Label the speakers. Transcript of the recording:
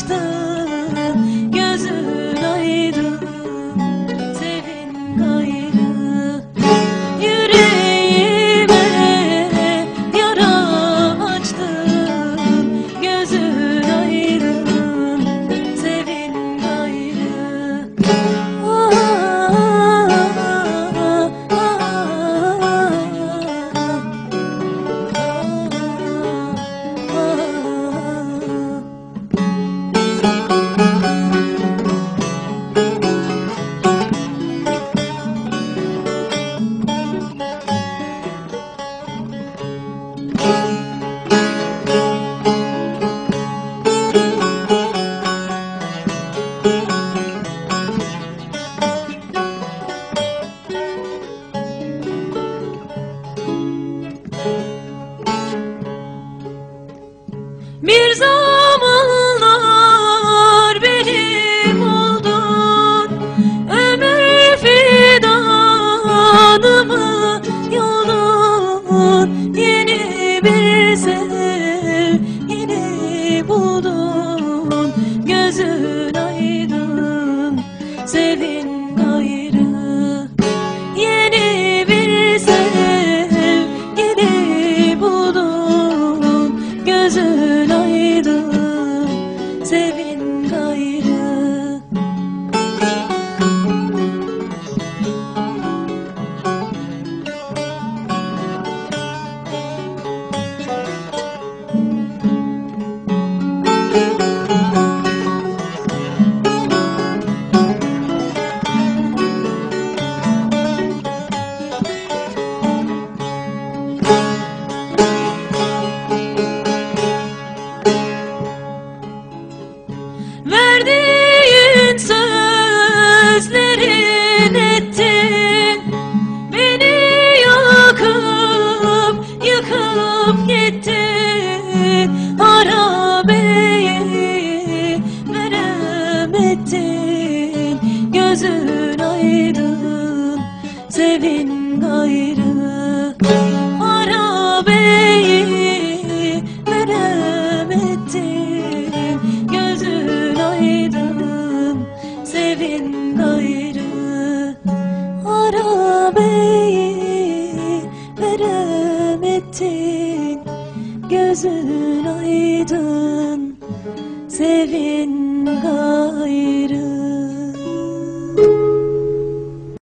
Speaker 1: açtı gözün ayrı sevin gayrı yüreğime yara açtı gözün ayrı sevin gayrı Mirza sevin gayrı Verdiğin sözlerin ettin. Beni yakıp yıkıp gittin. Harabeyi veremedin Gözün aydın sevin gayrı sevin gayrı Harabeyi veremedin Gözün aydın sevin gayrı